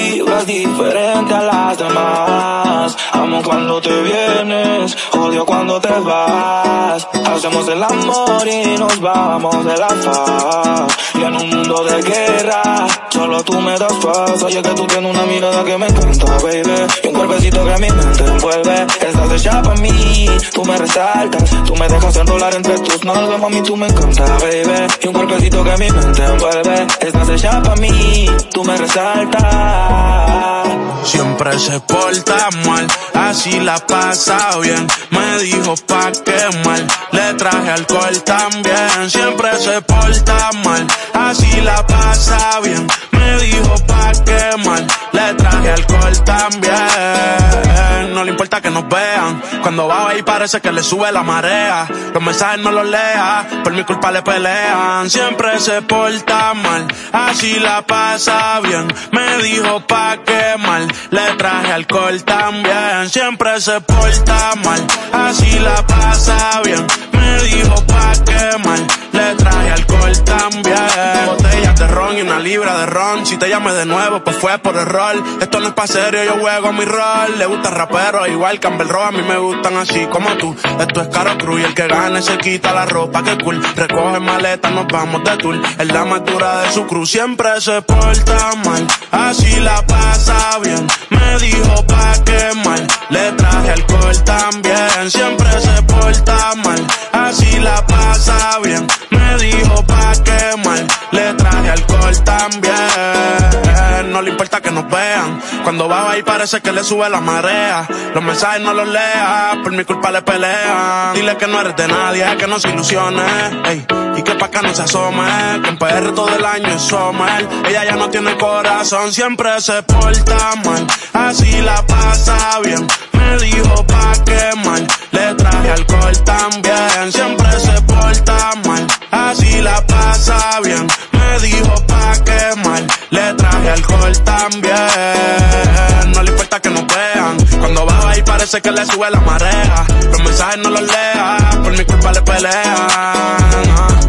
vibras diferente a las demás. Cuando te vienes, odio cuando te vas. Hacemos el amor y nos vamos de la faz. Y en un mundo de guerra, solo tú me das paz. Oye que tú tienes una mirada que me encanta, baby. Y un cuerpecito que a mi mente envuelve. Estás hecha para mí, tú me resaltas. Tú me dejas enrolar entre tus nalgas, mami, tú me encanta, baby. Y un cuerpecito que a mi mente envuelve. Estás hecha para mí, tú me resaltas. Siempre se porta mal, así la pasa bien. Me dijo pa' mal, le traje alcohol también. Siempre se porta mal, así la pasa bien. Me dijo pa' mal, le traje alcohol también. Cuando va ahí parece que le sube la marea. Los mensajes no los lea, por mi culpa le pelean. Siempre se porta mal, así la pasa bien. Me dijo pa' mal, le traje alcohol también. Siempre se porta mal, así la pasa bien. Me dijo pa' mal, libra de ron. Si te llamé de nuevo, pues fue por error. Esto no es pa' serio, yo juego mi rol. Le gusta rapero, igual Campbell Rock, a mí me gustan así como tú. Esto es caro cruz y el que gane se quita la ropa, que cool. Recoge maleta, nos vamos de tour. Es la matura de su cruz, siempre se porta mal. Así la pasa bien. Me dijo pa' mal, le traje alcohol también. Siempre importa que nos vean, cuando va ahí parece que le sube la marea. Los mensajes no los lea, por mi culpa le pelea. Dile que no eres de nadie, que no se ilusione. y que pa' acá no se asome, que en PR todo el año es summer. Ella ya no tiene corazón, siempre se porta mal, así la pasa bien. Me dijo pa' mal, le traje alcohol también. Siempre se porta mal, así la pasa bien. Me dijo también. No le importa que nos vean, cuando va ahí parece que le sube la marea. Los mensajes no los lea, por mi culpa le pelean.